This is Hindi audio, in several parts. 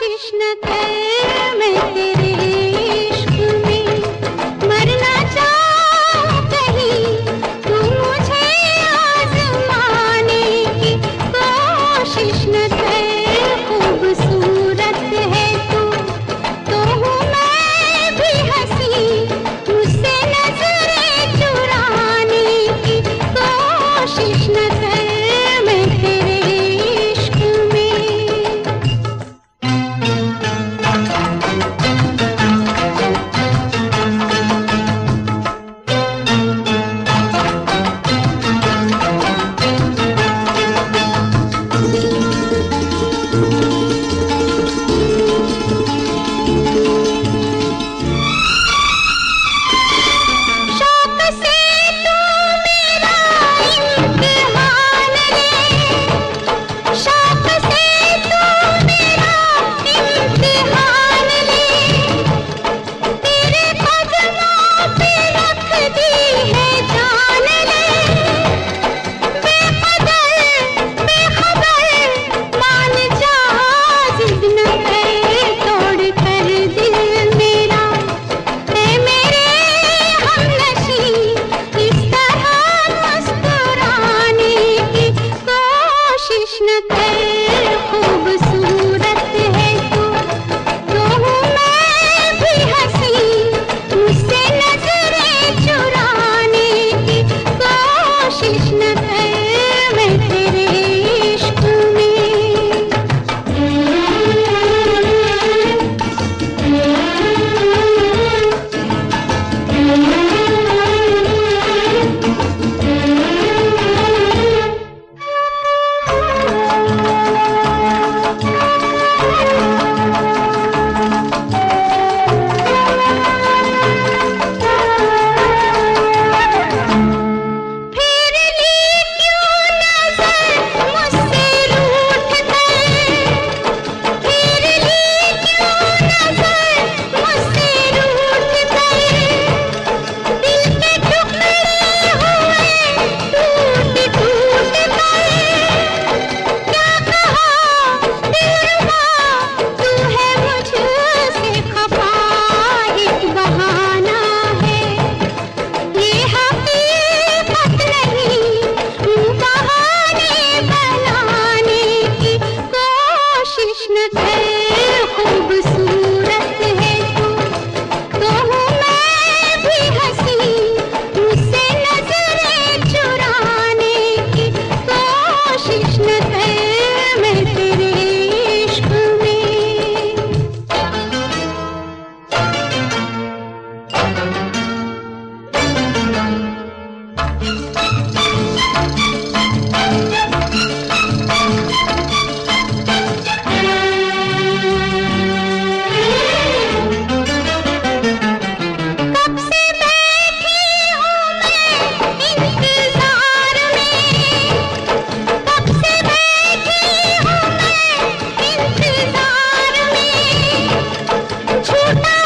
कृष्ण के कर तेरी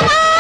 Yeah!